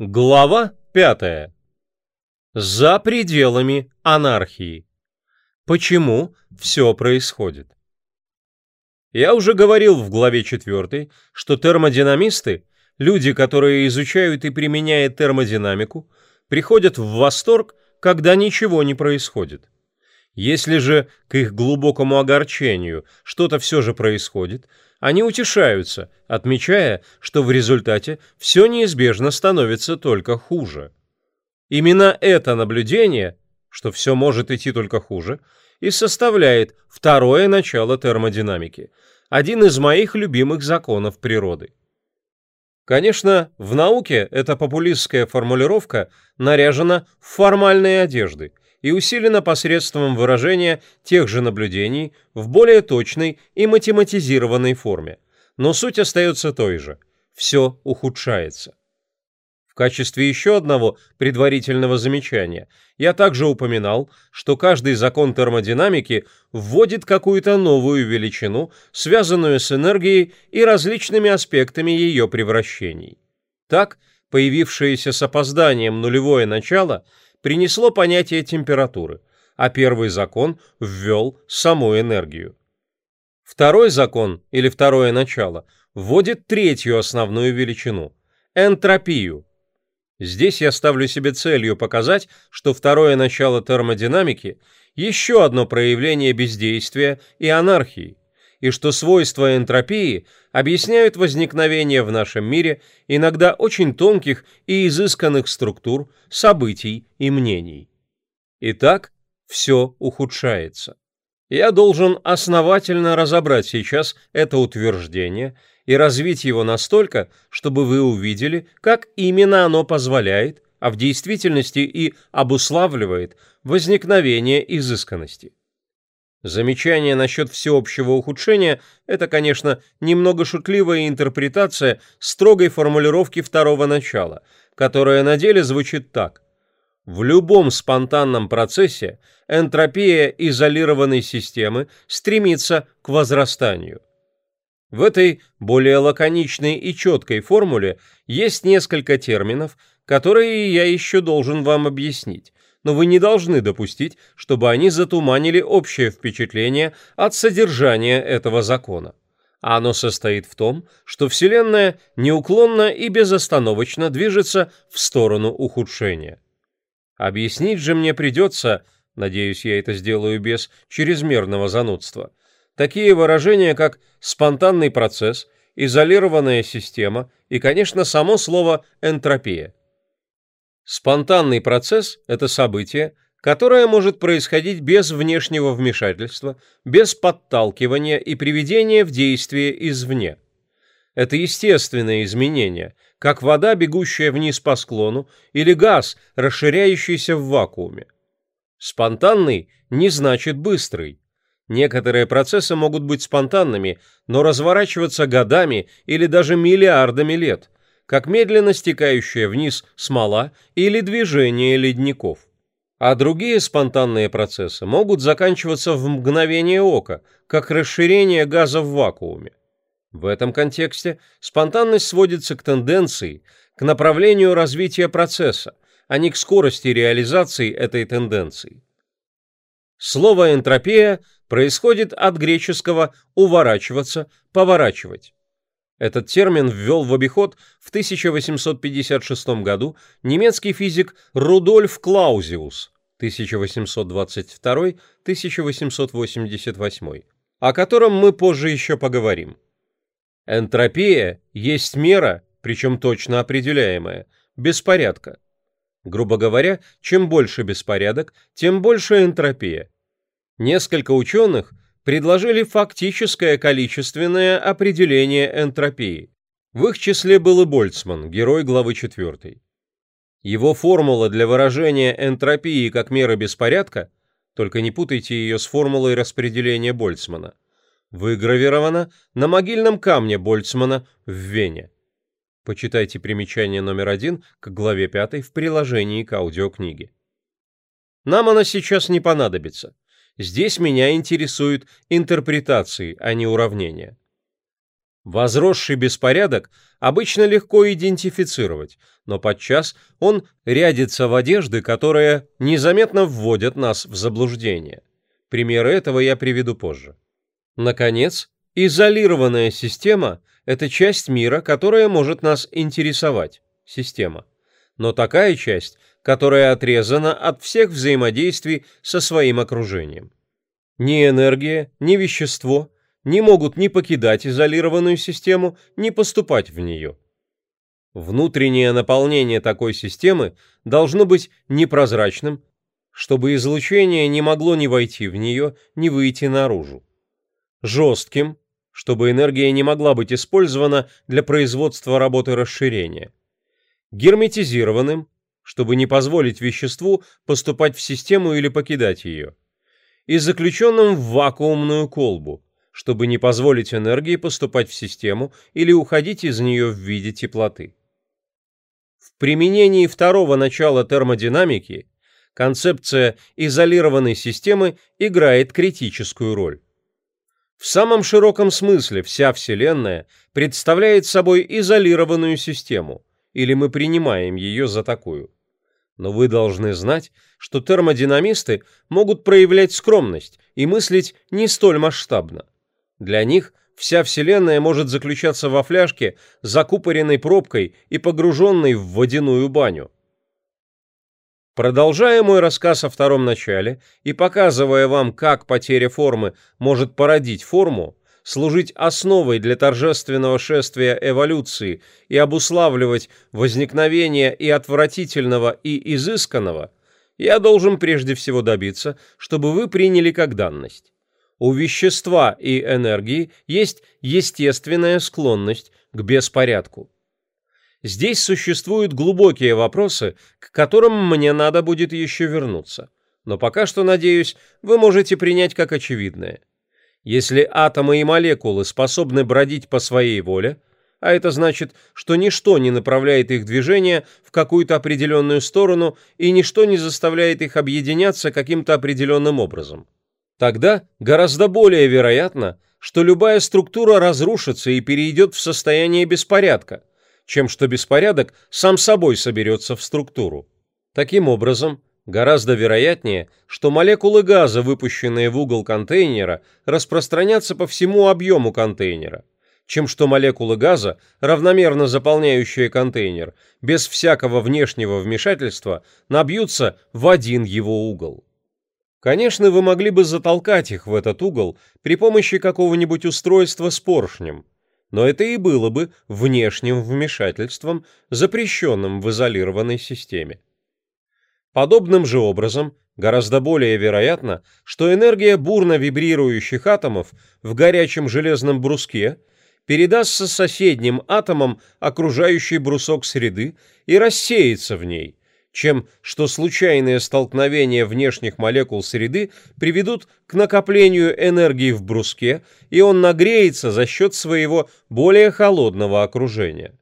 Глава 5. За пределами анархии. Почему все происходит? Я уже говорил в главе 4, что термодинамисты, люди, которые изучают и применяют термодинамику, приходят в восторг, когда ничего не происходит. Если же, к их глубокому огорчению, что-то все же происходит, они утешаются, отмечая, что в результате все неизбежно становится только хуже. Именно это наблюдение, что все может идти только хуже, и составляет второе начало термодинамики, один из моих любимых законов природы. Конечно, в науке эта популистская формулировка наряжена в формальные одежды – и усилена посредством выражения тех же наблюдений в более точной и математизированной форме. Но суть остается той же. Все ухудшается. В качестве еще одного предварительного замечания я также упоминал, что каждый закон термодинамики вводит какую-то новую величину, связанную с энергией и различными аспектами ее превращений. Так, появившееся с опозданием нулевое начало – принесло понятие температуры, а первый закон ввел саму энергию. Второй закон, или второе начало, вводит третью основную величину – энтропию. Здесь я ставлю себе целью показать, что второе начало термодинамики – еще одно проявление бездействия и анархии, и что свойства энтропии объясняют возникновение в нашем мире иногда очень тонких и изысканных структур, событий и мнений. Итак, все ухудшается. Я должен основательно разобрать сейчас это утверждение и развить его настолько, чтобы вы увидели, как именно оно позволяет, а в действительности и обуславливает возникновение изысканности. Замечание насчет всеобщего ухудшения – это, конечно, немного шутливая интерпретация строгой формулировки второго начала, которая на деле звучит так. В любом спонтанном процессе энтропия изолированной системы стремится к возрастанию. В этой более лаконичной и четкой формуле есть несколько терминов, которые я еще должен вам объяснить, но вы не должны допустить, чтобы они затуманили общее впечатление от содержания этого закона. Оно состоит в том, что Вселенная неуклонно и безостановочно движется в сторону ухудшения. Объяснить же мне придется, надеюсь, я это сделаю без чрезмерного занудства, такие выражения, как «спонтанный процесс», «изолированная система» и, конечно, само слово «энтропия». Спонтанный процесс – это событие, которое может происходить без внешнего вмешательства, без подталкивания и приведения в действие извне. Это естественное изменение, как вода, бегущая вниз по склону, или газ, расширяющийся в вакууме. Спонтанный не значит быстрый. Некоторые процессы могут быть спонтанными, но разворачиваться годами или даже миллиардами лет – как медленно стекающая вниз смола или движение ледников. А другие спонтанные процессы могут заканчиваться в мгновение ока, как расширение газа в вакууме. В этом контексте спонтанность сводится к тенденции, к направлению развития процесса, а не к скорости реализации этой тенденции. Слово «энтропия» происходит от греческого «уворачиваться», «поворачивать». Этот термин ввел в обиход в 1856 году немецкий физик Рудольф Клаузиус 1822-1888, о котором мы позже еще поговорим. Энтропия есть мера, причем точно определяемая, беспорядка. Грубо говоря, чем больше беспорядок, тем больше энтропия. Несколько ученых – предложили фактическое количественное определение энтропии. В их числе был и Больцман, герой главы 4. Его формула для выражения энтропии как меры беспорядка, только не путайте ее с формулой распределения Больцмана, выгравирована на могильном камне Больцмана в Вене. Почитайте примечание номер один к главе 5 в приложении к аудиокниге. Нам она сейчас не понадобится. Здесь меня интересуют интерпретации, а не уравнения. Возросший беспорядок обычно легко идентифицировать, но подчас он рядится в одежды, которые незаметно вводят нас в заблуждение. Примеры этого я приведу позже. Наконец, изолированная система – это часть мира, которая может нас интересовать, система. Но такая часть, которая отрезана от всех взаимодействий со своим окружением. Ни энергия, ни вещество не могут ни покидать изолированную систему, ни поступать в нее. Внутреннее наполнение такой системы должно быть непрозрачным, чтобы излучение не могло ни войти в нее, ни выйти наружу. Жестким, чтобы энергия не могла быть использована для производства работы расширения. Герметизированным, чтобы не позволить веществу поступать в систему или покидать ее. И заключенным в вакуумную колбу, чтобы не позволить энергии поступать в систему или уходить из нее в виде теплоты. В применении второго начала термодинамики концепция изолированной системы играет критическую роль. В самом широком смысле вся Вселенная представляет собой изолированную систему, или мы принимаем ее за такую. Но вы должны знать, что термодинамисты могут проявлять скромность и мыслить не столь масштабно. Для них вся Вселенная может заключаться во фляжке, закупоренной пробкой и погруженной в водяную баню. Продолжая мой рассказ о втором начале и показывая вам, как потеря формы может породить форму, служить основой для торжественного шествия эволюции и обуславливать возникновение и отвратительного, и изысканного, я должен прежде всего добиться, чтобы вы приняли как данность. У вещества и энергии есть естественная склонность к беспорядку. Здесь существуют глубокие вопросы, к которым мне надо будет еще вернуться. Но пока что, надеюсь, вы можете принять как очевидное. Если атомы и молекулы способны бродить по своей воле, а это значит, что ничто не направляет их движение в какую-то определенную сторону и ничто не заставляет их объединяться каким-то определенным образом, тогда гораздо более вероятно, что любая структура разрушится и перейдет в состояние беспорядка – чем что беспорядок сам собой соберется в структуру. Таким образом, гораздо вероятнее, что молекулы газа, выпущенные в угол контейнера, распространятся по всему объему контейнера, чем что молекулы газа, равномерно заполняющие контейнер, без всякого внешнего вмешательства, набьются в один его угол. Конечно, вы могли бы затолкать их в этот угол при помощи какого-нибудь устройства с поршнем, но это и было бы внешним вмешательством, запрещенным в изолированной системе. Подобным же образом гораздо более вероятно, что энергия бурно вибрирующих атомов в горячем железном бруске передастся соседним атомам окружающий брусок среды и рассеется в ней – чем что случайные столкновения внешних молекул среды приведут к накоплению энергии в бруске, и он нагреется за счет своего более холодного окружения.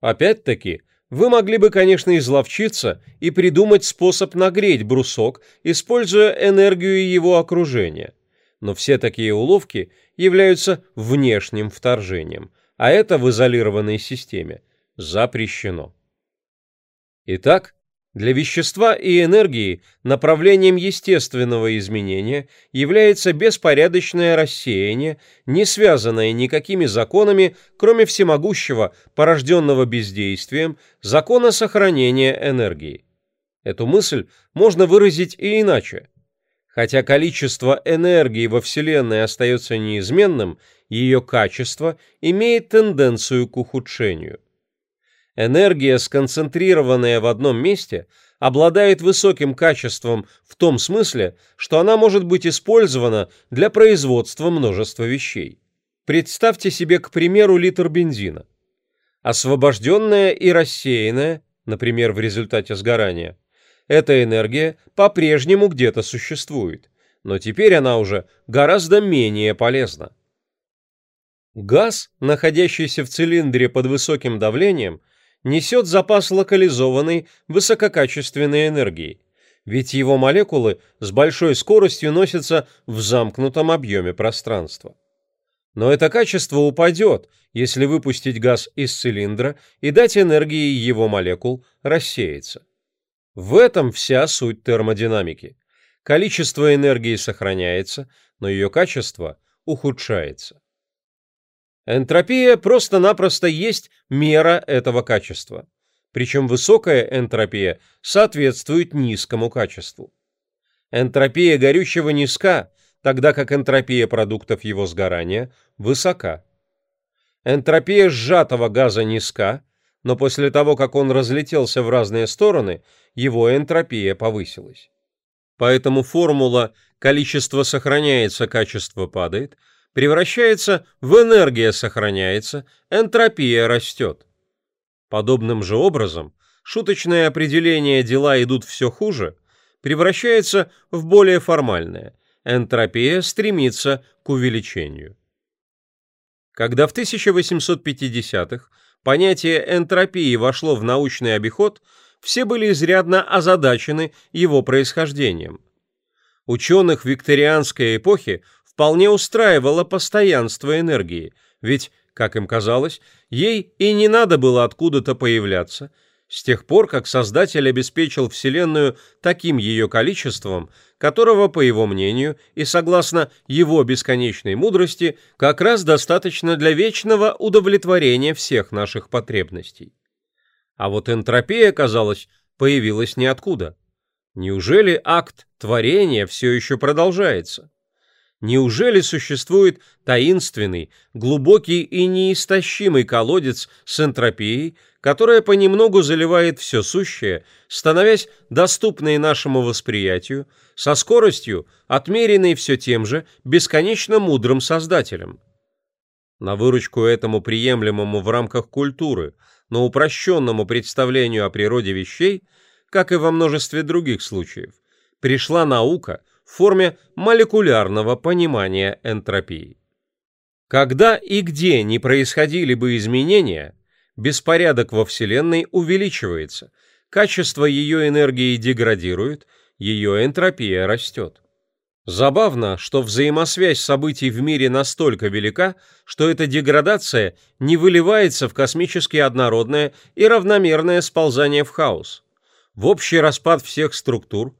Опять-таки, вы могли бы, конечно, изловчиться и придумать способ нагреть брусок, используя энергию его окружения. Но все такие уловки являются внешним вторжением, а это в изолированной системе запрещено. Итак, для вещества и энергии направлением естественного изменения является беспорядочное рассеяние, не связанное никакими законами, кроме всемогущего, порожденного бездействием, закона сохранения энергии. Эту мысль можно выразить и иначе. Хотя количество энергии во Вселенной остается неизменным, ее качество имеет тенденцию к ухудшению. Энергия, сконцентрированная в одном месте, обладает высоким качеством в том смысле, что она может быть использована для производства множества вещей. Представьте себе, к примеру, литр бензина. Освобожденная и рассеянная, например, в результате сгорания, эта энергия по-прежнему где-то существует, но теперь она уже гораздо менее полезна. Газ, находящийся в цилиндре под высоким давлением, несет запас локализованной высококачественной энергии, ведь его молекулы с большой скоростью носятся в замкнутом объеме пространства. Но это качество упадет, если выпустить газ из цилиндра и дать энергии его молекул рассеяться. В этом вся суть термодинамики. Количество энергии сохраняется, но ее качество ухудшается. Энтропия просто-напросто есть мера этого качества. Причем высокая энтропия соответствует низкому качеству. Энтропия горючего низка, тогда как энтропия продуктов его сгорания высока. Энтропия сжатого газа низка, но после того, как он разлетелся в разные стороны, его энтропия повысилась. Поэтому формула «количество сохраняется, качество падает» превращается в энергия сохраняется, энтропия растет. Подобным же образом шуточное определение «дела идут все хуже» превращается в более формальное энтропия стремится к увеличению. Когда в 1850-х понятие энтропии вошло в научный обиход, все были изрядно озадачены его происхождением. Ученых викторианской эпохи вполне устраивало постоянство энергии, ведь, как им казалось, ей и не надо было откуда-то появляться, с тех пор, как Создатель обеспечил Вселенную таким ее количеством, которого, по его мнению, и согласно его бесконечной мудрости, как раз достаточно для вечного удовлетворения всех наших потребностей. А вот энтропия, казалось, появилась ниоткуда. Неужели акт творения все еще продолжается? Неужели существует таинственный, глубокий и неистощимый колодец с энтропией, которая понемногу заливает все сущее, становясь доступной нашему восприятию, со скоростью, отмеренной все тем же бесконечно мудрым Создателем? На выручку этому приемлемому в рамках культуры, но упрощенному представлению о природе вещей, как и во множестве других случаев, пришла наука – в форме молекулярного понимания энтропии. Когда и где не происходили бы изменения, беспорядок во Вселенной увеличивается, качество ее энергии деградирует, ее энтропия растет. Забавно, что взаимосвязь событий в мире настолько велика, что эта деградация не выливается в космически однородное и равномерное сползание в хаос, в общий распад всех структур,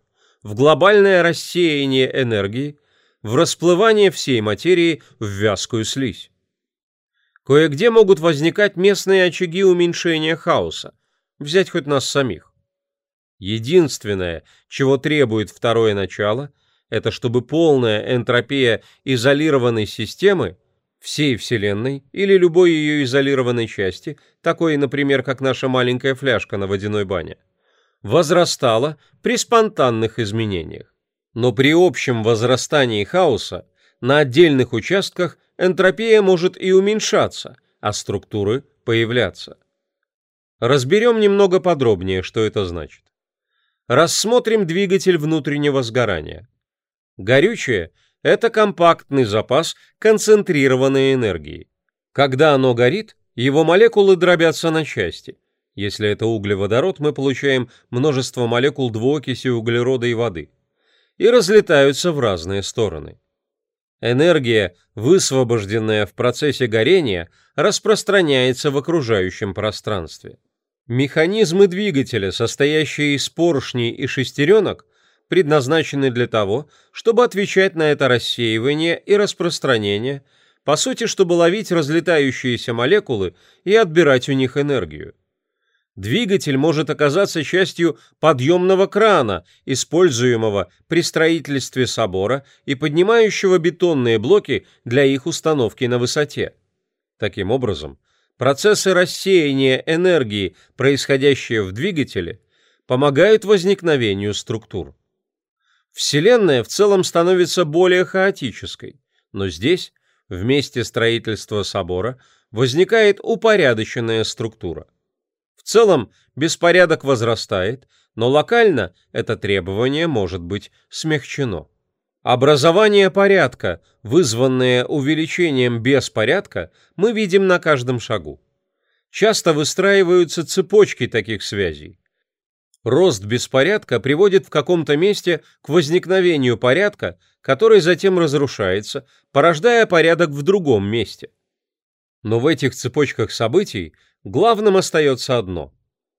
в глобальное рассеяние энергии, в расплывание всей материи в вязкую слизь. Кое-где могут возникать местные очаги уменьшения хаоса, взять хоть нас самих. Единственное, чего требует второе начало, это чтобы полная энтропия изолированной системы, всей Вселенной или любой ее изолированной части, такой, например, как наша маленькая фляжка на водяной бане, возрастала при спонтанных изменениях. Но при общем возрастании хаоса на отдельных участках энтропия может и уменьшаться, а структуры появляться. Разберем немного подробнее, что это значит. Рассмотрим двигатель внутреннего сгорания. Горючее – это компактный запас концентрированной энергии. Когда оно горит, его молекулы дробятся на части – если это углеводород, мы получаем множество молекул двуокиси углерода и воды. И разлетаются в разные стороны. Энергия, высвобожденная в процессе горения, распространяется в окружающем пространстве. Механизмы двигателя, состоящие из поршней и шестеренок, предназначены для того, чтобы отвечать на это рассеивание и распространение, по сути, чтобы ловить разлетающиеся молекулы и отбирать у них энергию. Двигатель может оказаться частью подъемного крана, используемого при строительстве собора и поднимающего бетонные блоки для их установки на высоте. Таким образом, процессы рассеяния энергии, происходящие в двигателе, помогают возникновению структур. Вселенная в целом становится более хаотической, но здесь, в месте строительства собора, возникает упорядоченная структура целом беспорядок возрастает, но локально это требование может быть смягчено. Образование порядка, вызванное увеличением беспорядка, мы видим на каждом шагу. Часто выстраиваются цепочки таких связей. Рост беспорядка приводит в каком-то месте к возникновению порядка, который затем разрушается, порождая порядок в другом месте. Но в этих цепочках событий главным остается одно.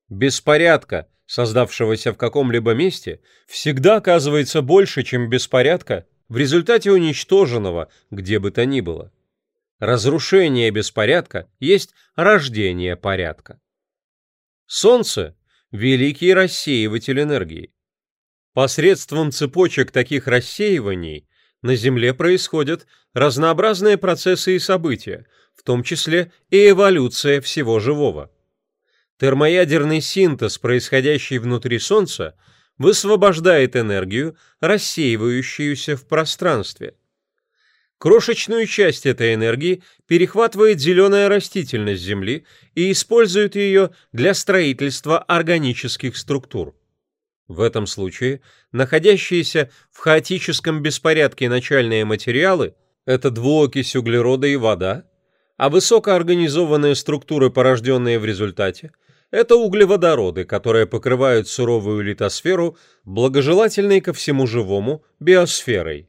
Беспорядка, создавшегося в каком-либо месте, всегда оказывается больше, чем беспорядка в результате уничтоженного где бы то ни было. Разрушение беспорядка есть рождение порядка. Солнце великий рассеиватель энергии. Посредством цепочек таких рассеиваний на Земле происходят разнообразные процессы и события, в том числе и эволюция всего живого. Термоядерный синтез, происходящий внутри Солнца, высвобождает энергию, рассеивающуюся в пространстве. Крошечную часть этой энергии перехватывает зеленая растительность Земли и использует ее для строительства органических структур. В этом случае находящиеся в хаотическом беспорядке начальные материалы – это двуокись углерода и вода, а высокоорганизованные структуры, порожденные в результате – это углеводороды, которые покрывают суровую литосферу, благожелательной ко всему живому биосферой.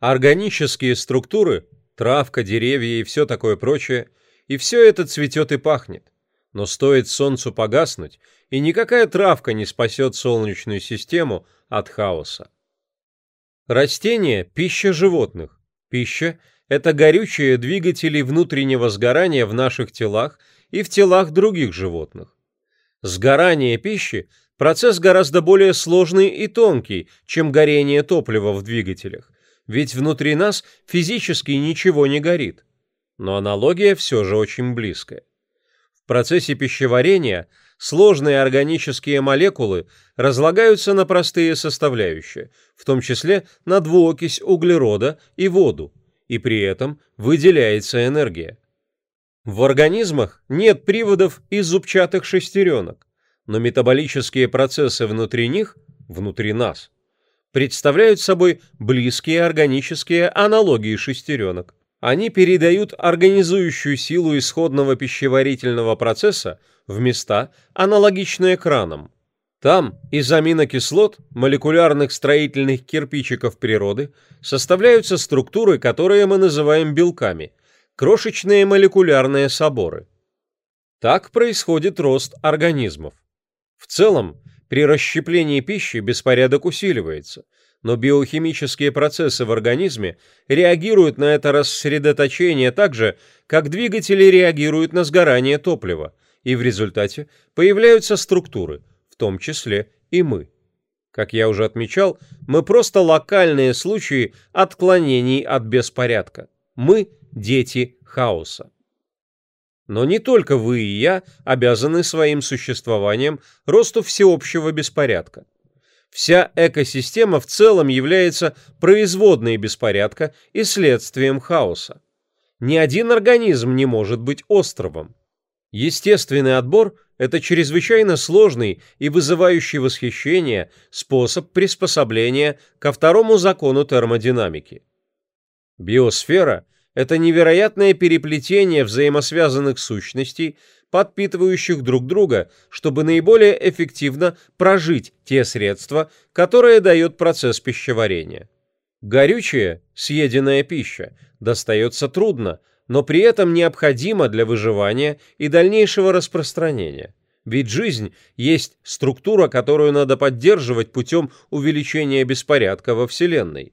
Органические структуры, травка, деревья и все такое прочее, и все это цветет и пахнет. Но стоит солнцу погаснуть, и никакая травка не спасет солнечную систему от хаоса. Растения – пища животных. Пища – это горючие двигатели внутреннего сгорания в наших телах и в телах других животных. Сгорание пищи – процесс гораздо более сложный и тонкий, чем горение топлива в двигателях, ведь внутри нас физически ничего не горит. Но аналогия все же очень близкая. В процессе пищеварения сложные органические молекулы разлагаются на простые составляющие, в том числе на двуокись углерода и воду, и при этом выделяется энергия. В организмах нет приводов из зубчатых шестеренок, но метаболические процессы внутри них, внутри нас – представляют собой близкие органические аналогии шестеренок. Они передают организующую силу исходного пищеварительного процесса в места, аналогичные экранам. Там из аминокислот, молекулярных строительных кирпичиков природы, составляются структуры, которые мы называем белками, крошечные молекулярные соборы. Так происходит рост организмов. В целом, при расщеплении пищи беспорядок усиливается, но биохимические процессы в организме реагируют на это рассредоточение так же, как двигатели реагируют на сгорание топлива, и в результате появляются структуры, том числе и мы. Как я уже отмечал, мы просто локальные случаи отклонений от беспорядка. Мы – дети хаоса. Но не только вы и я обязаны своим существованием росту всеобщего беспорядка. Вся экосистема в целом является производной беспорядка и следствием хаоса. Ни один организм не может быть островом. Естественный отбор – это чрезвычайно сложный и вызывающий восхищение способ приспособления ко второму закону термодинамики. Биосфера – это невероятное переплетение взаимосвязанных сущностей, подпитывающих друг друга, чтобы наиболее эффективно прожить те средства, которые дает процесс пищеварения. Горючая, съеденная пища, достается трудно, но при этом необходима для выживания и дальнейшего распространения. Ведь жизнь есть структура, которую надо поддерживать путем увеличения беспорядка во Вселенной.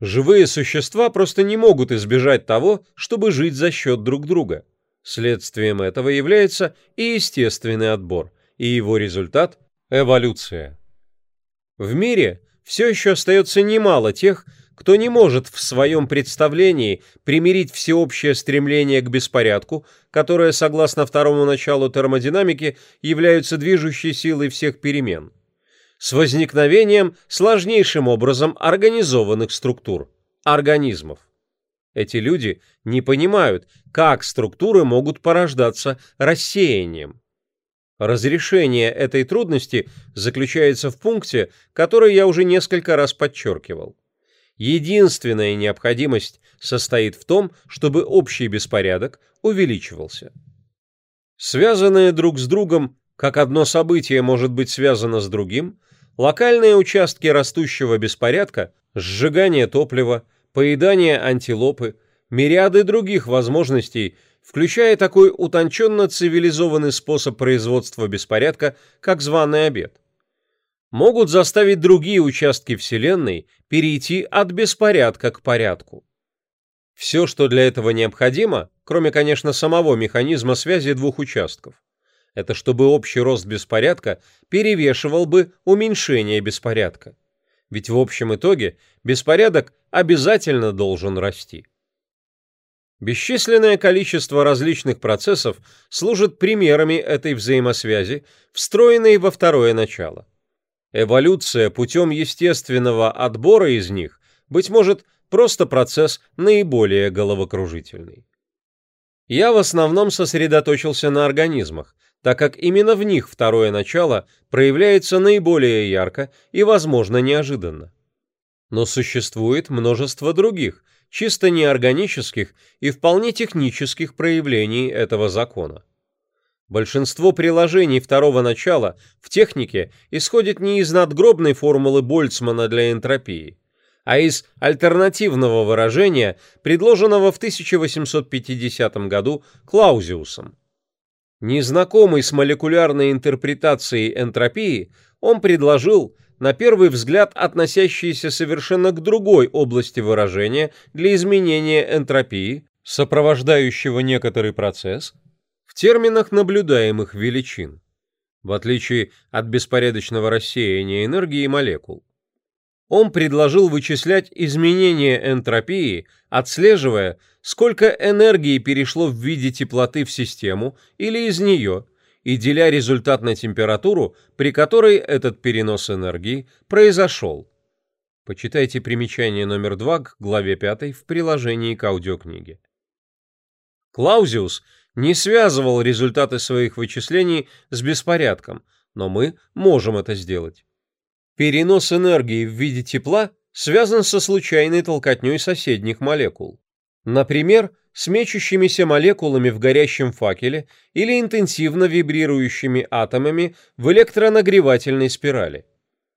Живые существа просто не могут избежать того, чтобы жить за счет друг друга. Следствием этого является и естественный отбор, и его результат – эволюция. В мире все еще остается немало тех, кто не может в своем представлении примирить всеобщее стремление к беспорядку, которое, согласно второму началу термодинамики, являются движущей силой всех перемен – с возникновением сложнейшим образом организованных структур – организмов. Эти люди не понимают, как структуры могут порождаться рассеянием. Разрешение этой трудности заключается в пункте, который я уже несколько раз подчеркивал. Единственная необходимость состоит в том, чтобы общий беспорядок увеличивался. Связанные друг с другом как одно событие может быть связано с другим, локальные участки растущего беспорядка, сжигание топлива, поедание антилопы, мириады других возможностей, включая такой утонченно цивилизованный способ производства беспорядка, как званый обед, могут заставить другие участки Вселенной перейти от беспорядка к порядку. Все, что для этого необходимо, кроме, конечно, самого механизма связи двух участков, это чтобы общий рост беспорядка перевешивал бы уменьшение беспорядка. Ведь в общем итоге беспорядок обязательно должен расти. Бесчисленное количество различных процессов служит примерами этой взаимосвязи, встроенной во второе начало. Эволюция путем естественного отбора из них, быть может, просто процесс наиболее головокружительный. Я в основном сосредоточился на организмах, так как именно в них второе начало проявляется наиболее ярко и, возможно, неожиданно. Но существует множество других, чисто неорганических и вполне технических проявлений этого закона. Большинство приложений второго начала в технике исходит не из надгробной формулы Больцмана для энтропии, а из альтернативного выражения, предложенного в 1850 году Клаузиусом. Незнакомый с молекулярной интерпретацией энтропии, он предложил, на первый взгляд, относящиеся совершенно к другой области выражения для изменения энтропии, сопровождающего некоторый процесс, в терминах наблюдаемых величин, в отличие от беспорядочного рассеяния энергии молекул. Он предложил вычислять изменения энтропии, отслеживая, сколько энергии перешло в виде теплоты в систему или из нее, и деля результат на температуру, при которой этот перенос энергии произошел. Почитайте примечание номер 2 к главе 5 в приложении к аудиокниге. Клаузиус не связывал результаты своих вычислений с беспорядком, но мы можем это сделать. Перенос энергии в виде тепла связан со случайной толкотней соседних молекул. Например, с мечущимися молекулами в горящем факеле или интенсивно вибрирующими атомами в электронагревательной спирали.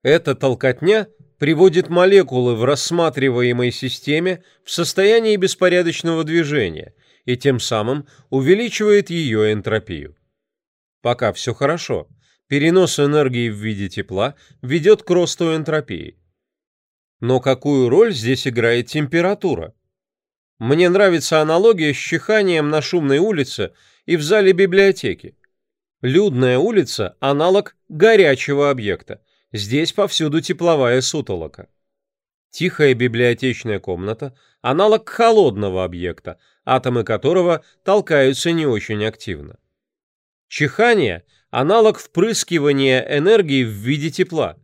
Эта толкотня приводит молекулы в рассматриваемой системе в состоянии беспорядочного движения и тем самым увеличивает ее энтропию. Пока все хорошо – перенос энергии в виде тепла ведет к росту энтропии. Но какую роль здесь играет температура? Мне нравится аналогия с чиханием на шумной улице и в зале библиотеки. Людная улица – аналог горячего объекта. Здесь повсюду тепловая сутолока. Тихая библиотечная комната – аналог холодного объекта, атомы которого толкаются не очень активно. Чихание аналог впрыскивания энергии в виде тепла.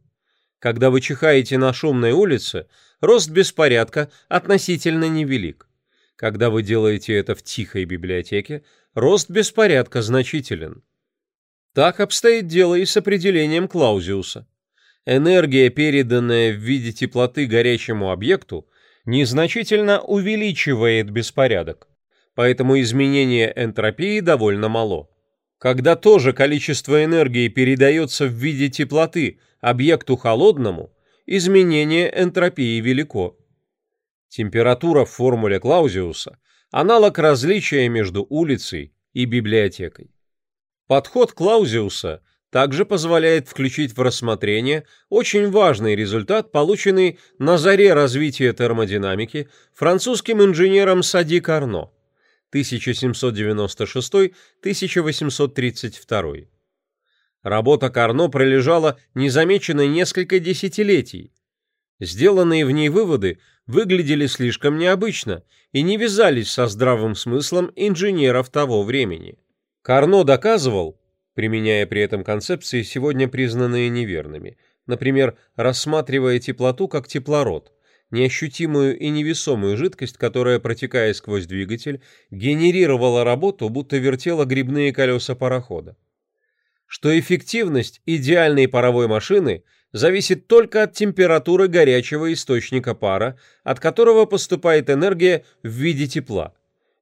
Когда вы чихаете на шумной улице, рост беспорядка относительно невелик. Когда вы делаете это в тихой библиотеке, рост беспорядка значителен. Так обстоит дело и с определением Клаузиуса. Энергия, переданная в виде теплоты горячему объекту, незначительно увеличивает беспорядок, поэтому изменение энтропии довольно мало. Когда тоже количество энергии передается в виде теплоты объекту холодному, изменение энтропии велико. Температура в формуле Клаузиуса – аналог различия между улицей и библиотекой. Подход Клаузиуса также позволяет включить в рассмотрение очень важный результат, полученный на заре развития термодинамики французским инженером Сади Карно – 1796-1832. Работа Карно пролежала незамеченной несколько десятилетий. Сделанные в ней выводы выглядели слишком необычно и не вязались со здравым смыслом инженеров того времени. Карно доказывал, применяя при этом концепции, сегодня признанные неверными, например, рассматривая теплоту как теплород – неощутимую и невесомую жидкость, которая, протекая сквозь двигатель, генерировала работу, будто вертела грибные колеса парохода. Что эффективность идеальной паровой машины зависит только от температуры горячего источника пара, от которого поступает энергия в виде тепла,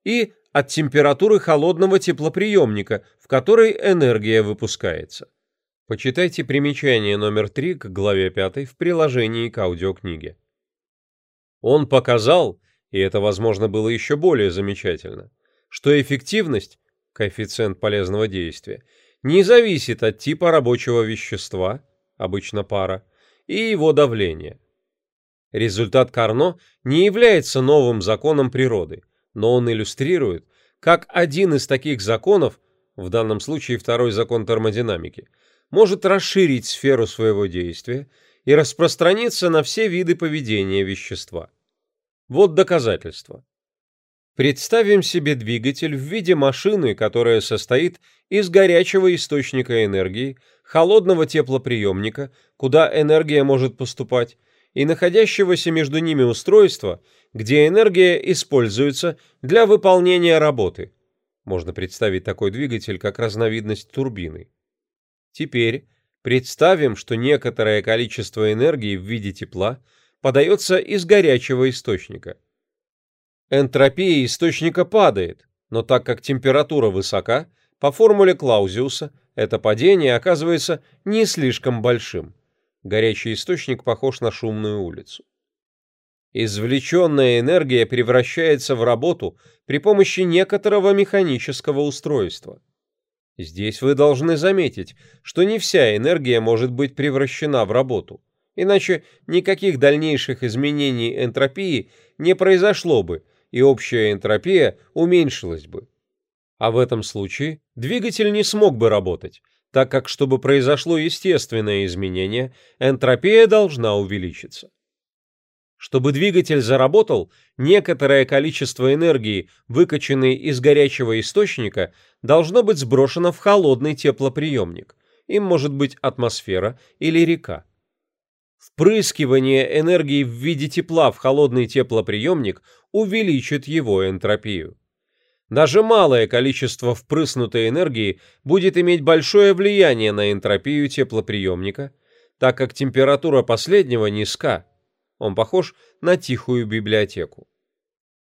и от температуры холодного теплоприемника, в которой энергия выпускается. Почитайте примечание номер 3 к главе 5 в приложении к аудиокниге. Он показал, и это, возможно, было еще более замечательно, что эффективность, коэффициент полезного действия, не зависит от типа рабочего вещества, обычно пара, и его давления. Результат Карно не является новым законом природы, но он иллюстрирует, как один из таких законов, в данном случае второй закон термодинамики, может расширить сферу своего действия и распространиться на все виды поведения вещества. Вот доказательство. Представим себе двигатель в виде машины, которая состоит из горячего источника энергии, холодного теплоприемника, куда энергия может поступать, и находящегося между ними устройства, где энергия используется для выполнения работы. Можно представить такой двигатель как разновидность турбины. Теперь представим, что некоторое количество энергии в виде тепла подается из горячего источника. Энтропия источника падает, но так как температура высока, по формуле Клаузиуса это падение оказывается не слишком большим. Горячий источник похож на шумную улицу. Извлеченная энергия превращается в работу при помощи некоторого механического устройства. Здесь вы должны заметить, что не вся энергия может быть превращена в работу, иначе никаких дальнейших изменений энтропии не произошло бы, и общая энтропия уменьшилась бы. А в этом случае двигатель не смог бы работать, так как, чтобы произошло естественное изменение, энтропия должна увеличиться. Чтобы двигатель заработал, некоторое количество энергии, выкачанной из горячего источника, должно быть сброшено в холодный теплоприемник. Им может быть атмосфера или река. Впрыскивание энергии в виде тепла в холодный теплоприемник увеличит его энтропию. Даже малое количество впрыснутой энергии будет иметь большое влияние на энтропию теплоприемника, так как температура последнего низка. Он похож на тихую библиотеку.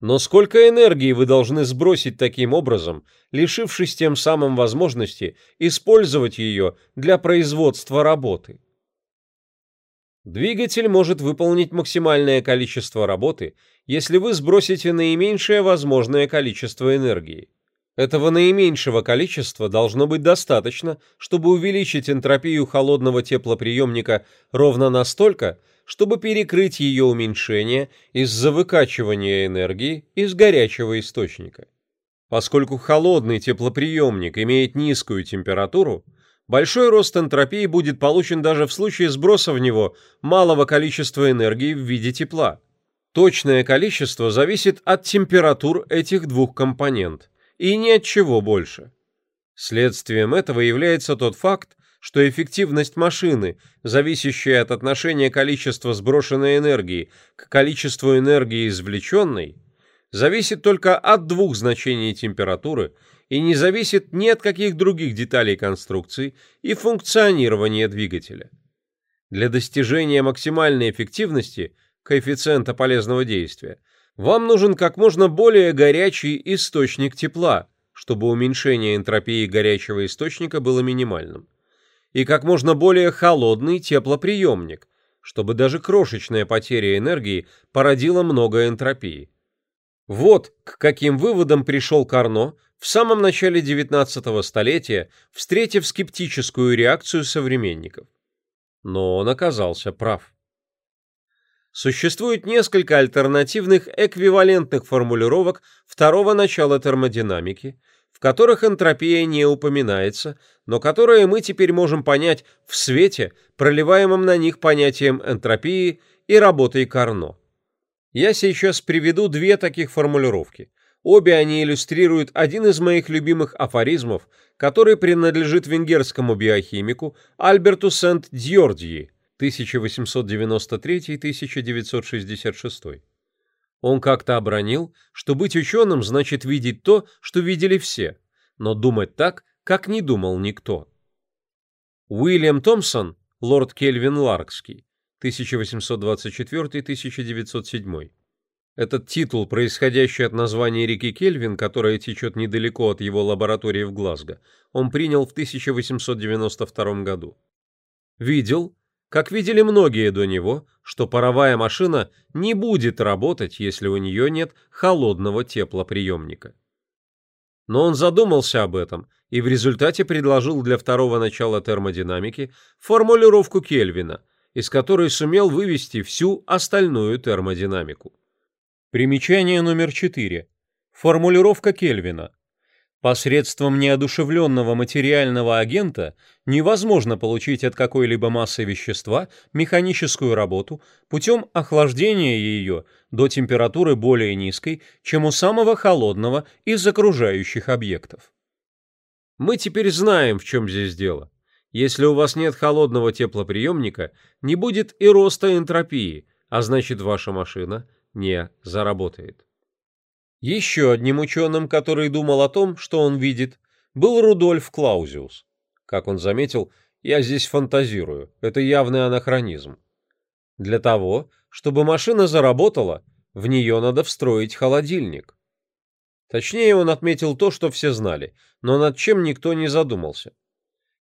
Но сколько энергии вы должны сбросить таким образом, лишившись тем самым возможности использовать ее для производства работы? Двигатель может выполнить максимальное количество работы, если вы сбросите наименьшее возможное количество энергии. Этого наименьшего количества должно быть достаточно, чтобы увеличить энтропию холодного теплоприемника ровно настолько, чтобы перекрыть ее уменьшение из-за выкачивания энергии из горячего источника. Поскольку холодный теплоприемник имеет низкую температуру, Большой рост энтропии будет получен даже в случае сброса в него малого количества энергии в виде тепла. Точное количество зависит от температур этих двух компонент, и ни от чего больше. Следствием этого является тот факт, что эффективность машины, зависящая от отношения количества сброшенной энергии к количеству энергии извлеченной, зависит только от двух значений температуры – и не зависит ни от каких других деталей конструкции и функционирования двигателя. Для достижения максимальной эффективности коэффициента полезного действия вам нужен как можно более горячий источник тепла, чтобы уменьшение энтропии горячего источника было минимальным, и как можно более холодный теплоприемник, чтобы даже крошечная потеря энергии породила много энтропии. Вот к каким выводам пришел Карно в самом начале XIX столетия, встретив скептическую реакцию современников. Но он оказался прав. Существует несколько альтернативных эквивалентных формулировок второго начала термодинамики, которых энтропия не упоминается, но которые мы теперь можем понять в свете, проливаемом на них понятием энтропии и работой Карно. Я сейчас приведу две таких формулировки – Обе они иллюстрируют один из моих любимых афоризмов, который принадлежит венгерскому биохимику Альберту Сент-Дьордьи 1893-1966. Он как-то обронил, что быть ученым значит видеть то, что видели все, но думать так, как не думал никто. Уильям Томпсон, лорд Кельвин Ларкский, 1824-1907 Этот титул, происходящий от названия реки Кельвин, которая течет недалеко от его лаборатории в Глазго, он принял в 1892 году. Видел, как видели многие до него, что паровая машина не будет работать, если у нее нет холодного теплоприемника. Но он задумался об этом и в результате предложил для второго начала термодинамики формулировку Кельвина, из которой сумел вывести всю остальную термодинамику. Примечание номер 4. Формулировка Кельвина. Посредством неодушевленного материального агента невозможно получить от какой-либо массы вещества механическую работу путем охлаждения ее до температуры более низкой, чем у самого холодного из окружающих объектов. Мы теперь знаем, в чем здесь дело. Если у вас нет холодного теплоприемника, не будет и роста энтропии, а значит ваша машина – не заработает. Еще одним ученым, который думал о том, что он видит, был Рудольф Клаузиус. Как он заметил, я здесь фантазирую, это явный анахронизм. Для того, чтобы машина заработала, в нее надо встроить холодильник. Точнее, он отметил то, что все знали, но над чем никто не задумался.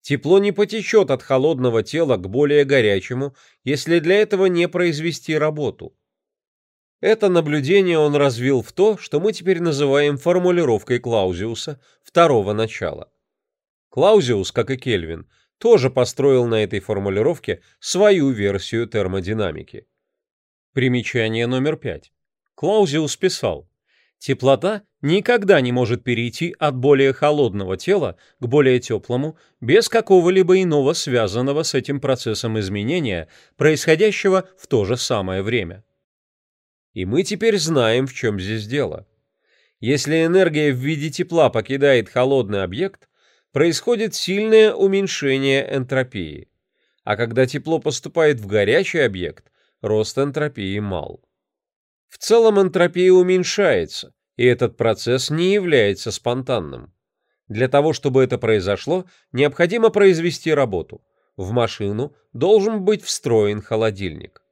Тепло не потечет от холодного тела к более горячему, если для этого не произвести работу. Это наблюдение он развил в то, что мы теперь называем формулировкой Клаузиуса второго начала. Клаузиус, как и Кельвин, тоже построил на этой формулировке свою версию термодинамики. Примечание номер пять. Клаузиус писал, Теплота никогда не может перейти от более холодного тела к более теплому без какого-либо иного связанного с этим процессом изменения, происходящего в то же самое время. И мы теперь знаем, в чем здесь дело. Если энергия в виде тепла покидает холодный объект, происходит сильное уменьшение энтропии. А когда тепло поступает в горячий объект, рост энтропии мал. В целом энтропия уменьшается, и этот процесс не является спонтанным. Для того, чтобы это произошло, необходимо произвести работу. В машину должен быть встроен холодильник.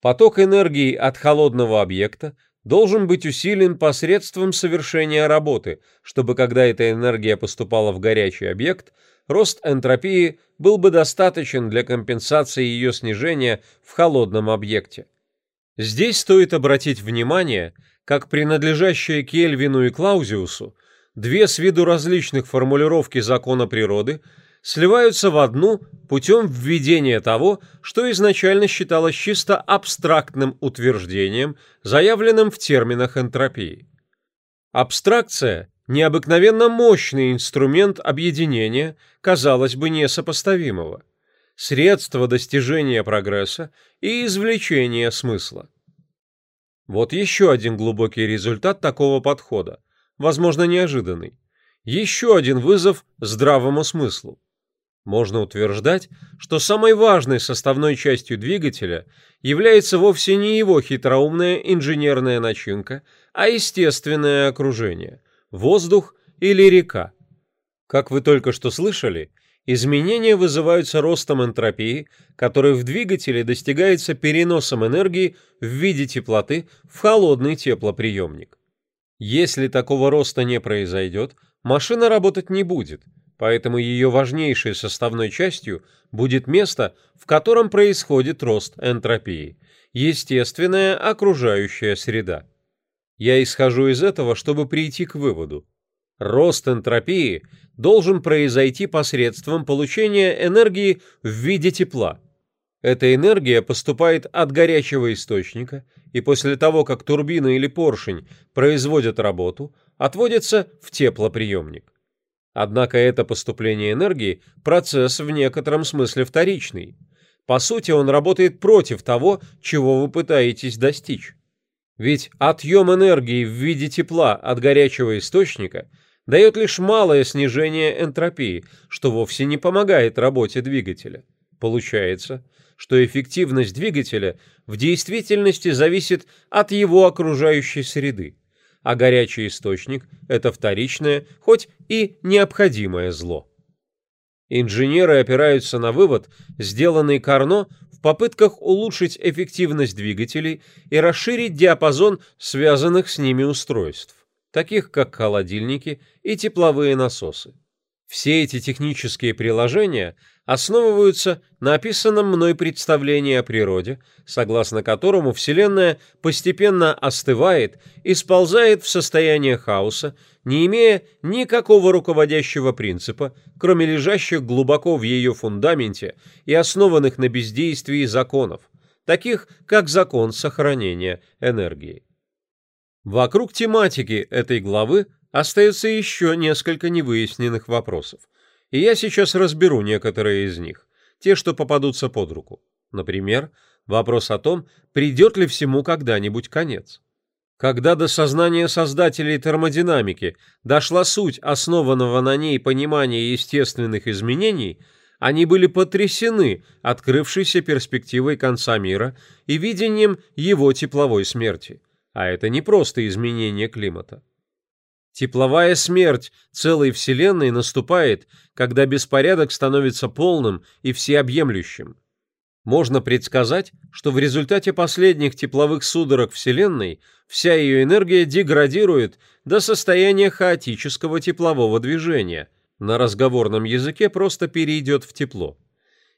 Поток энергии от холодного объекта должен быть усилен посредством совершения работы, чтобы когда эта энергия поступала в горячий объект, рост энтропии был бы достаточен для компенсации ее снижения в холодном объекте. Здесь стоит обратить внимание, как принадлежащие Кельвину и Клаузиусу, две с виду различных формулировки закона природы – сливаются в одну путем введения того, что изначально считалось чисто абстрактным утверждением, заявленным в терминах энтропии. Абстракция – необыкновенно мощный инструмент объединения, казалось бы, несопоставимого, средство достижения прогресса и извлечения смысла. Вот еще один глубокий результат такого подхода, возможно, неожиданный. Еще один вызов здравому смыслу. Можно утверждать, что самой важной составной частью двигателя является вовсе не его хитроумная инженерная начинка, а естественное окружение – воздух или река. Как вы только что слышали, изменения вызываются ростом энтропии, который в двигателе достигается переносом энергии в виде теплоты в холодный теплоприемник. Если такого роста не произойдет, машина работать не будет – поэтому ее важнейшей составной частью будет место, в котором происходит рост энтропии, естественная окружающая среда. Я исхожу из этого, чтобы прийти к выводу. Рост энтропии должен произойти посредством получения энергии в виде тепла. Эта энергия поступает от горячего источника, и после того, как турбина или поршень производят работу, отводится в теплоприемник. Однако это поступление энергии – процесс в некотором смысле вторичный. По сути, он работает против того, чего вы пытаетесь достичь. Ведь отъем энергии в виде тепла от горячего источника дает лишь малое снижение энтропии, что вовсе не помогает работе двигателя. Получается, что эффективность двигателя в действительности зависит от его окружающей среды а горячий источник – это вторичное, хоть и необходимое зло. Инженеры опираются на вывод, сделанный Карно в попытках улучшить эффективность двигателей и расширить диапазон связанных с ними устройств, таких как холодильники и тепловые насосы. Все эти технические приложения основываются на описанном мной представлении о природе, согласно которому Вселенная постепенно остывает и сползает в состояние хаоса, не имея никакого руководящего принципа, кроме лежащих глубоко в ее фундаменте и основанных на бездействии законов, таких как закон сохранения энергии. Вокруг тематики этой главы остается еще несколько невыясненных вопросов, и я сейчас разберу некоторые из них, те, что попадутся под руку. Например, вопрос о том, придет ли всему когда-нибудь конец. Когда до сознания создателей термодинамики дошла суть основанного на ней понимания естественных изменений, они были потрясены открывшейся перспективой конца мира и видением его тепловой смерти. А это не просто изменение климата. Тепловая смерть целой Вселенной наступает, когда беспорядок становится полным и всеобъемлющим. Можно предсказать, что в результате последних тепловых судорог Вселенной вся ее энергия деградирует до состояния хаотического теплового движения, на разговорном языке просто перейдет в тепло.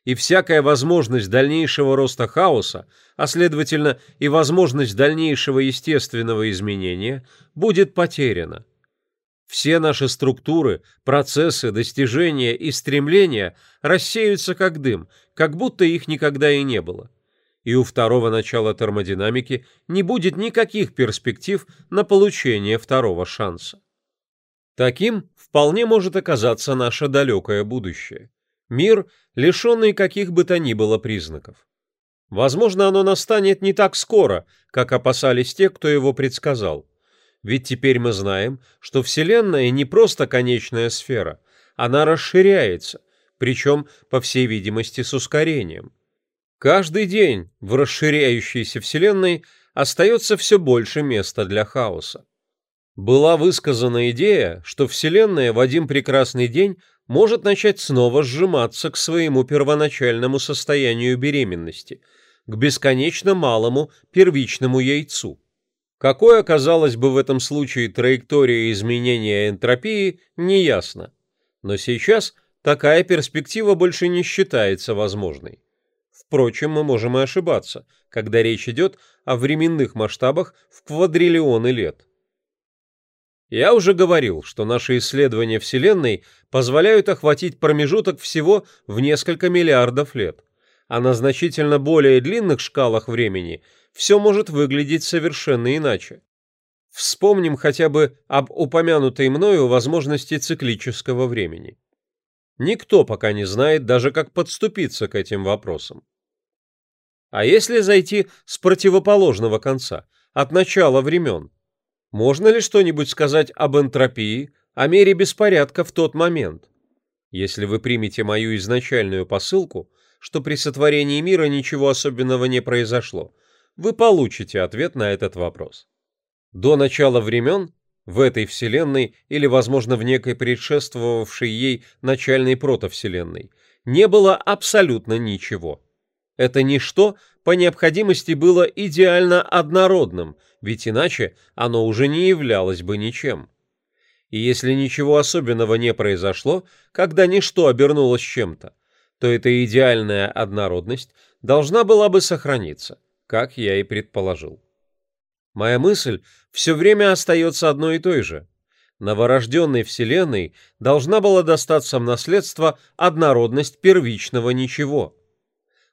И всякая возможность дальнейшего роста хаоса, а следовательно и возможность дальнейшего естественного изменения, будет потеряна. Все наши структуры, процессы, достижения и стремления рассеются как дым, как будто их никогда и не было. И у второго начала термодинамики не будет никаких перспектив на получение второго шанса. Таким вполне может оказаться наше далекое будущее. Мир, лишенный каких бы то ни было признаков. Возможно, оно настанет не так скоро, как опасались те, кто его предсказал. Ведь теперь мы знаем, что Вселенная не просто конечная сфера, она расширяется, причем, по всей видимости, с ускорением. Каждый день в расширяющейся Вселенной остается все больше места для хаоса. Была высказана идея, что Вселенная в один прекрасный день может начать снова сжиматься к своему первоначальному состоянию беременности, к бесконечно малому первичному яйцу. Какой оказалась бы в этом случае траектория изменения энтропии, неясно. Но сейчас такая перспектива больше не считается возможной. Впрочем, мы можем и ошибаться, когда речь идет о временных масштабах в квадриллионы лет. Я уже говорил, что наши исследования Вселенной позволяют охватить промежуток всего в несколько миллиардов лет, а на значительно более длинных шкалах времени – все может выглядеть совершенно иначе. Вспомним хотя бы об упомянутой мною возможности циклического времени. Никто пока не знает даже, как подступиться к этим вопросам. А если зайти с противоположного конца, от начала времен, можно ли что-нибудь сказать об энтропии, о мере беспорядка в тот момент? Если вы примете мою изначальную посылку, что при сотворении мира ничего особенного не произошло, вы получите ответ на этот вопрос. До начала времен в этой вселенной или, возможно, в некой предшествовавшей ей начальной протовселенной не было абсолютно ничего. Это ничто по необходимости было идеально однородным, ведь иначе оно уже не являлось бы ничем. И если ничего особенного не произошло, когда ничто обернулось чем-то, то эта идеальная однородность должна была бы сохраниться – как я и предположил. Моя мысль все время остается одной и той же. Новорожденной Вселенной должна была достаться в наследство однородность первичного ничего.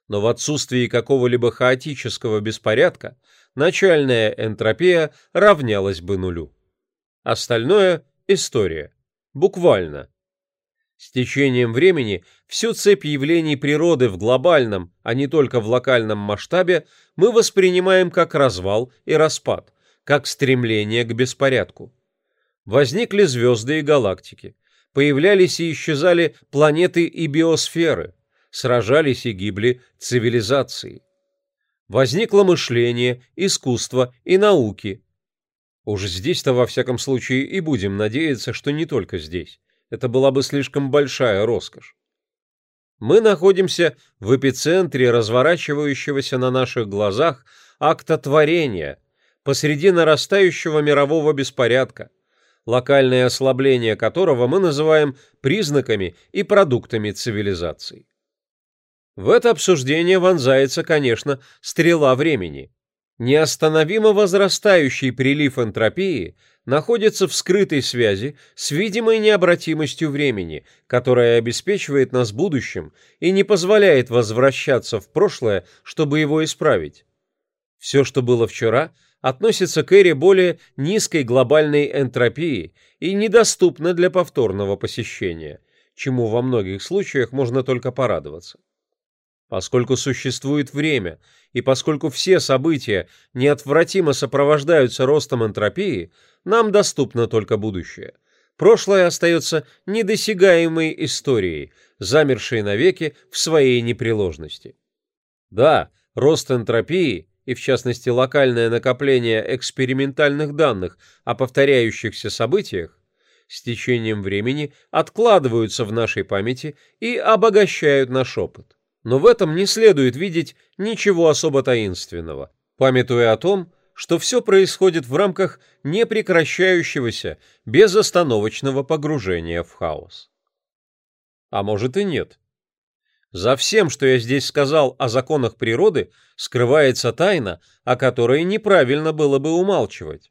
Но в отсутствии какого-либо хаотического беспорядка начальная энтропия равнялась бы нулю. Остальное — история. Буквально. С течением времени всю цепь явлений природы в глобальном, а не только в локальном масштабе мы воспринимаем как развал и распад, как стремление к беспорядку. Возникли звезды и галактики, появлялись и исчезали планеты и биосферы, сражались и гибли цивилизации. Возникло мышление, искусство и науки. Уж здесь-то во всяком случае и будем надеяться, что не только здесь это была бы слишком большая роскошь. Мы находимся в эпицентре разворачивающегося на наших глазах акта творения, посреди нарастающего мирового беспорядка, локальное ослабление которого мы называем признаками и продуктами цивилизации. В это обсуждение вонзается, конечно, стрела времени. Неостановимо возрастающий прилив энтропии находится в скрытой связи с видимой необратимостью времени, которая обеспечивает нас будущим и не позволяет возвращаться в прошлое, чтобы его исправить. Все, что было вчера, относится к эре более низкой глобальной энтропии и недоступно для повторного посещения, чему во многих случаях можно только порадоваться. Поскольку существует время, и поскольку все события неотвратимо сопровождаются ростом энтропии, нам доступно только будущее. Прошлое остается недосягаемой историей, замершей навеки в своей непреложности. Да, рост энтропии, и в частности локальное накопление экспериментальных данных о повторяющихся событиях, с течением времени откладываются в нашей памяти и обогащают наш опыт. Но в этом не следует видеть ничего особо таинственного, памятуя о том, что все происходит в рамках непрекращающегося, безостановочного погружения в хаос. А может и нет. За всем, что я здесь сказал о законах природы, скрывается тайна, о которой неправильно было бы умалчивать.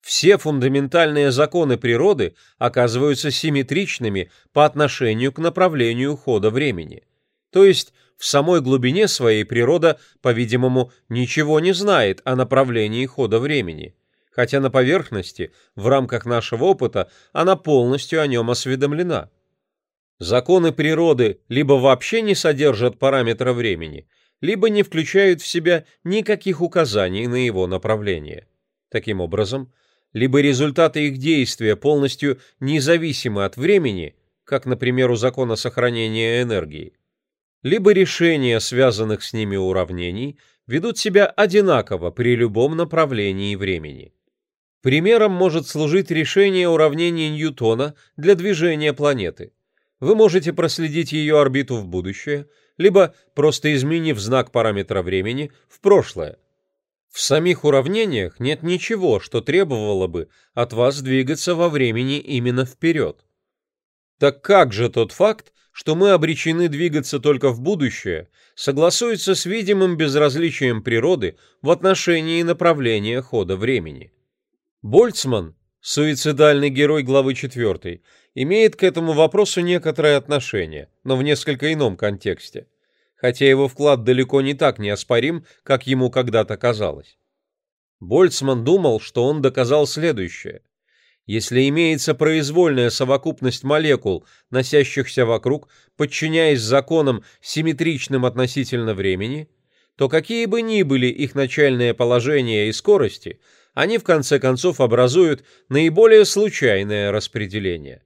Все фундаментальные законы природы оказываются симметричными по отношению к направлению хода времени – то есть в самой глубине своей природа, по-видимому, ничего не знает о направлении хода времени, хотя на поверхности, в рамках нашего опыта, она полностью о нем осведомлена. Законы природы либо вообще не содержат параметра времени, либо не включают в себя никаких указаний на его направление. Таким образом, либо результаты их действия полностью независимы от времени, как, например, у закона сохранения энергии, либо решения связанных с ними уравнений ведут себя одинаково при любом направлении времени. Примером может служить решение уравнения Ньютона для движения планеты. Вы можете проследить ее орбиту в будущее, либо просто изменив знак параметра времени в прошлое. В самих уравнениях нет ничего, что требовало бы от вас двигаться во времени именно вперед. Так как же тот факт, что мы обречены двигаться только в будущее, согласуется с видимым безразличием природы в отношении направления хода времени. Больцман, суицидальный герой главы 4, имеет к этому вопросу некоторое отношение, но в несколько ином контексте, хотя его вклад далеко не так неоспорим, как ему когда-то казалось. Больцман думал, что он доказал следующее – если имеется произвольная совокупность молекул, носящихся вокруг, подчиняясь законам, симметричным относительно времени, то какие бы ни были их начальные положения и скорости, они в конце концов образуют наиболее случайное распределение.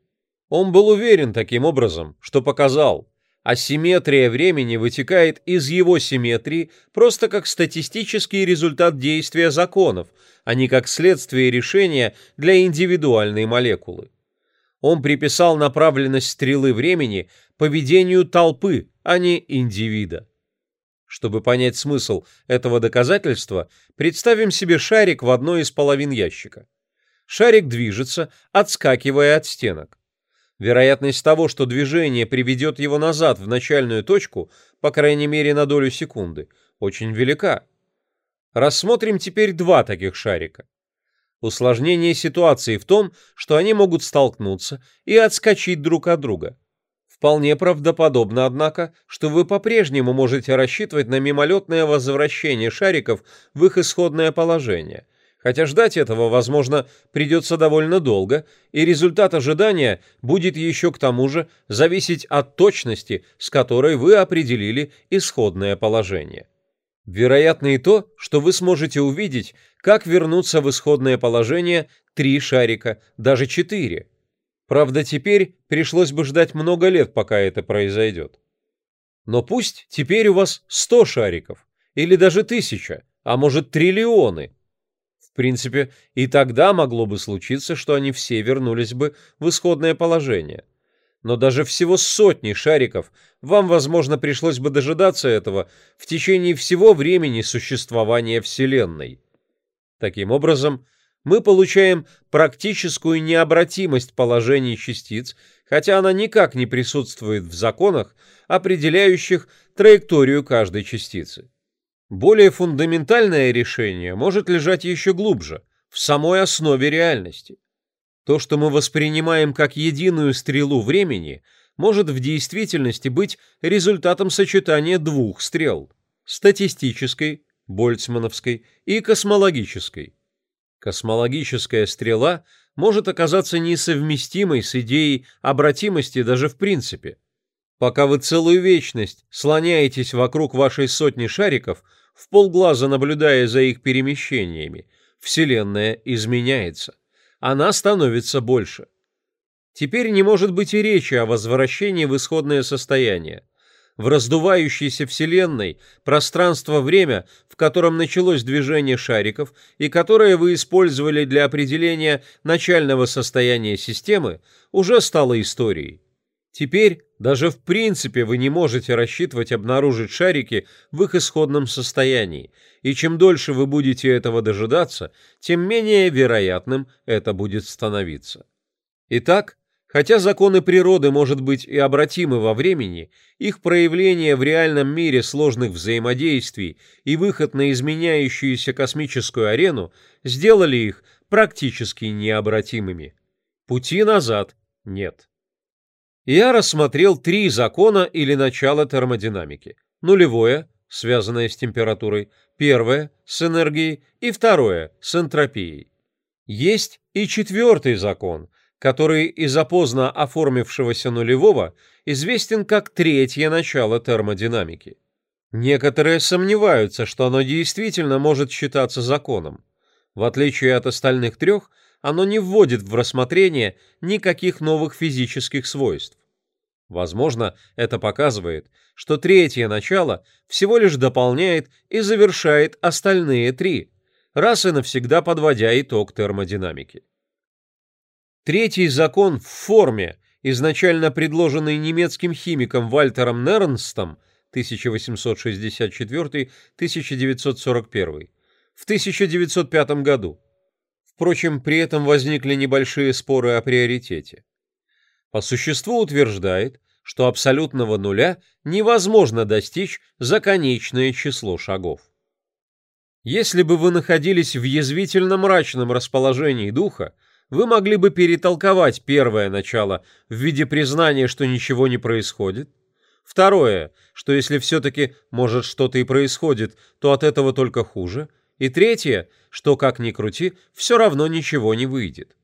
Он был уверен таким образом, что показал, Асимметрия времени вытекает из его симметрии просто как статистический результат действия законов, а не как следствие решения для индивидуальной молекулы. Он приписал направленность стрелы времени поведению толпы, а не индивида. Чтобы понять смысл этого доказательства, представим себе шарик в одной из половин ящика. Шарик движется, отскакивая от стенок. Вероятность того, что движение приведет его назад в начальную точку, по крайней мере на долю секунды, очень велика. Рассмотрим теперь два таких шарика. Усложнение ситуации в том, что они могут столкнуться и отскочить друг от друга. Вполне правдоподобно, однако, что вы по-прежнему можете рассчитывать на мимолетное возвращение шариков в их исходное положение – хотя ждать этого, возможно, придется довольно долго, и результат ожидания будет еще к тому же зависеть от точности, с которой вы определили исходное положение. Вероятно и то, что вы сможете увидеть, как вернуться в исходное положение три шарика, даже четыре. Правда, теперь пришлось бы ждать много лет, пока это произойдет. Но пусть теперь у вас сто шариков, или даже тысяча, а может триллионы, принципе, и тогда могло бы случиться, что они все вернулись бы в исходное положение. Но даже всего сотни шариков вам, возможно, пришлось бы дожидаться этого в течение всего времени существования Вселенной. Таким образом, мы получаем практическую необратимость положений частиц, хотя она никак не присутствует в законах, определяющих траекторию каждой частицы. Более фундаментальное решение может лежать еще глубже, в самой основе реальности. То, что мы воспринимаем как единую стрелу времени, может в действительности быть результатом сочетания двух стрел – статистической, больцмановской и космологической. Космологическая стрела может оказаться несовместимой с идеей обратимости даже в принципе. Пока вы целую вечность слоняетесь вокруг вашей сотни шариков, в полглаза наблюдая за их перемещениями, Вселенная изменяется. Она становится больше. Теперь не может быть и речи о возвращении в исходное состояние в раздувающейся Вселенной пространство-время, в котором началось движение шариков и которое вы использовали для определения начального состояния системы, уже стало историей. Теперь даже в принципе вы не можете рассчитывать обнаружить шарики в их исходном состоянии, и чем дольше вы будете этого дожидаться, тем менее вероятным это будет становиться. Итак, Хотя законы природы, может быть, и обратимы во времени, их проявление в реальном мире сложных взаимодействий и выход на изменяющуюся космическую арену сделали их практически необратимыми. Пути назад нет. Я рассмотрел три закона или начала термодинамики. Нулевое, связанное с температурой, первое – с энергией и второе – с энтропией. Есть и четвертый закон – который из-за поздно оформившегося нулевого известен как третье начало термодинамики. Некоторые сомневаются, что оно действительно может считаться законом. В отличие от остальных трех, оно не вводит в рассмотрение никаких новых физических свойств. Возможно, это показывает, что третье начало всего лишь дополняет и завершает остальные три, раз и навсегда подводя итог термодинамики. Tретий закон в форме, изначально предложенный немецким химиком Вальтером Нернстом 1864-1941 в 1905 году. Впрочем, при этом возникли небольшие споры о приоритете. По существу утверждает, что абсолютного нуля невозможно достичь за конечное число шагов. Если бы вы находились в язвительно мрачном расположении духа, вы могли бы перетолковать первое начало в виде признания, что ничего не происходит, второе, что если все-таки, может, что-то и происходит, то от этого только хуже, и третье, что, как ни крути, все равно ничего не выйдет.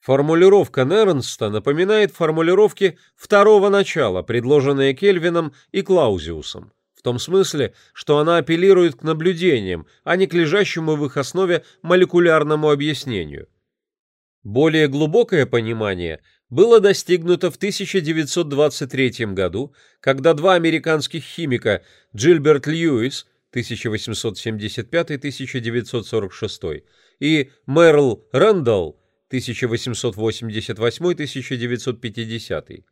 Формулировка Нернста напоминает формулировки второго начала, предложенные Кельвином и Клаузиусом, в том смысле, что она апеллирует к наблюдениям, а не к лежащему в их основе молекулярному объяснению – более глубокое понимание было достигнуто в 1923 году, когда два американских химика Джилберт Льюис 1875-1946 и Мерл Рэндалл 1888-1950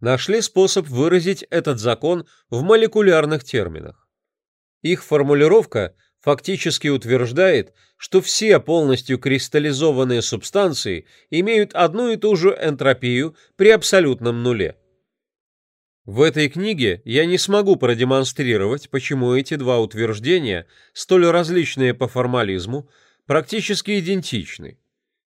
нашли способ выразить этот закон в молекулярных терминах. Их формулировка – фактически утверждает, что все полностью кристаллизованные субстанции имеют одну и ту же энтропию при абсолютном нуле. В этой книге я не смогу продемонстрировать, почему эти два утверждения, столь различные по формализму, практически идентичны.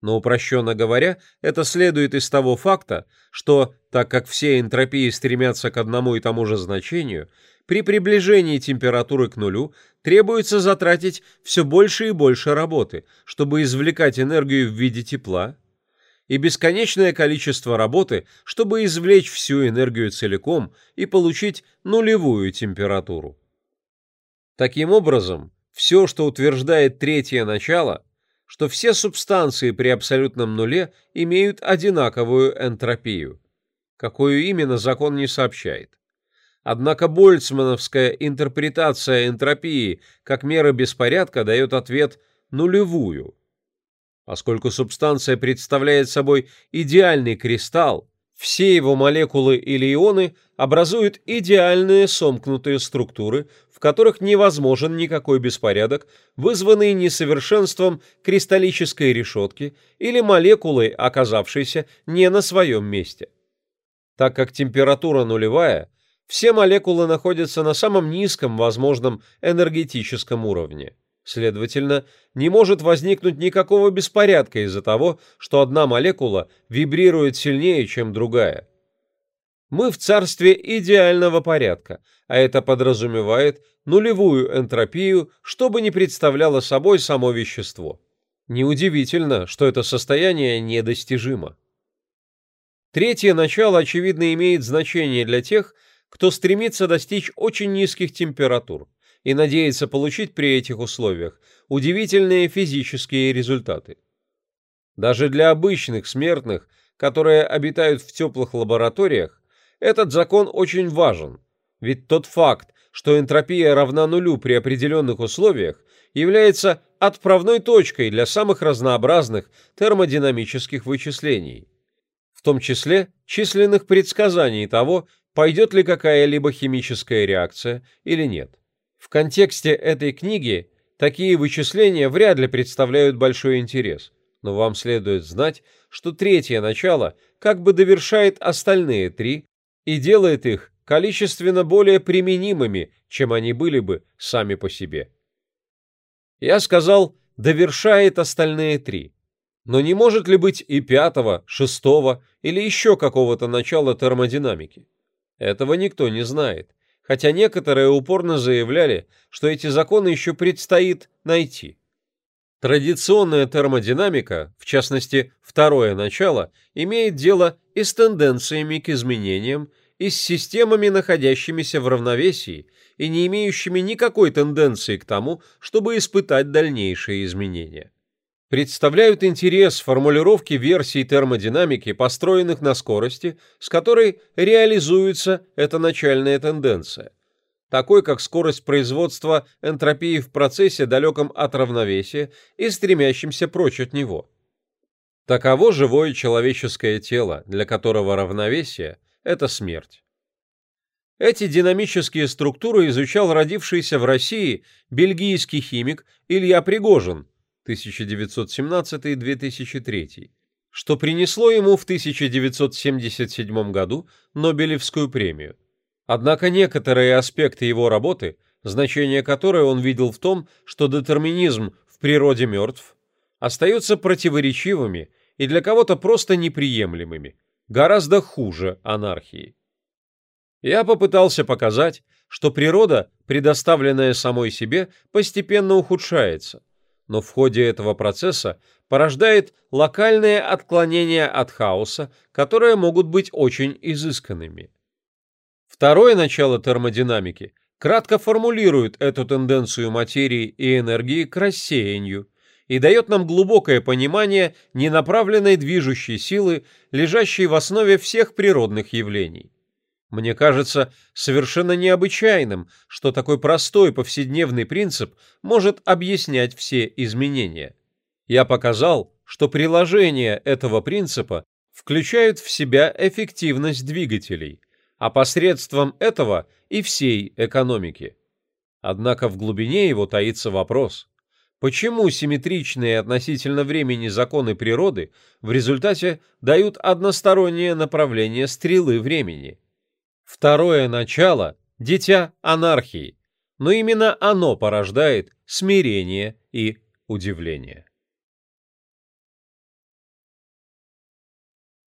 Но упрощенно говоря, это следует из того факта, что, так как все энтропии стремятся к одному и тому же значению, при приближении температуры к нулю требуется затратить все больше и больше работы, чтобы извлекать энергию в виде тепла, и бесконечное количество работы, чтобы извлечь всю энергию целиком и получить нулевую температуру. Таким образом, все, что утверждает третье начало, что все субстанции при абсолютном нуле имеют одинаковую энтропию. Какую именно закон не сообщает. Однако больцмановская интерпретация энтропии как меры беспорядка дает ответ нулевую. Поскольку субстанция представляет собой идеальный кристалл, Все его молекулы или ионы образуют идеальные сомкнутые структуры, в которых невозможен никакой беспорядок, вызванный несовершенством кристаллической решетки или молекулой, оказавшейся не на своем месте. Так как температура нулевая, все молекулы находятся на самом низком возможном энергетическом уровне. Следовательно, не может возникнуть никакого беспорядка из-за того, что одна молекула вибрирует сильнее, чем другая. Мы в царстве идеального порядка, а это подразумевает нулевую энтропию, что бы ни представляло собой само вещество. Неудивительно, что это состояние недостижимо. Третье начало, очевидно, имеет значение для тех, кто стремится достичь очень низких температур и надеется получить при этих условиях удивительные физические результаты. Даже для обычных смертных, которые обитают в теплых лабораториях, этот закон очень важен, ведь тот факт, что энтропия равна нулю при определенных условиях, является отправной точкой для самых разнообразных термодинамических вычислений, в том числе численных предсказаний того, пойдет ли какая-либо химическая реакция или нет. В контексте этой книги такие вычисления вряд ли представляют большой интерес, но вам следует знать, что третье начало как бы довершает остальные три и делает их количественно более применимыми, чем они были бы сами по себе. Я сказал «довершает остальные три», но не может ли быть и пятого, шестого или еще какого-то начала термодинамики? Этого никто не знает, хотя некоторые упорно заявляли, что эти законы еще предстоит найти. Традиционная термодинамика, в частности, второе начало, имеет дело и с тенденциями к изменениям, и с системами, находящимися в равновесии и не имеющими никакой тенденции к тому, чтобы испытать дальнейшие изменения представляют интерес формулировки версий термодинамики, построенных на скорости, с которой реализуется эта начальная тенденция, такой как скорость производства энтропии в процессе, далеком от равновесия и стремящемся прочь от него. Таково живое человеческое тело, для которого равновесие – это смерть. Эти динамические структуры изучал родившийся в России бельгийский химик Илья Пригожин – 1917-2003, что принесло ему в 1977 году Нобелевскую премию. Однако некоторые аспекты его работы, значение которой он видел в том, что детерминизм в природе мертв, остаются противоречивыми и для кого-то просто неприемлемыми, гораздо хуже анархии. Я попытался показать, что природа, предоставленная самой себе, постепенно ухудшается – но в ходе этого процесса порождает локальные отклонения от хаоса, которые могут быть очень изысканными. Второе начало термодинамики кратко формулирует эту тенденцию материи и энергии к рассеянию и дает нам глубокое понимание ненаправленной движущей силы, лежащей в основе всех природных явлений. Мне кажется совершенно необычайным, что такой простой повседневный принцип может объяснять все изменения. Я показал, что приложения этого принципа включают в себя эффективность двигателей, а посредством этого и всей экономики. Однако в глубине его таится вопрос, почему симметричные относительно времени законы природы в результате дают одностороннее направление стрелы времени – Второе начало – дитя анархии, но именно оно порождает смирение и удивление.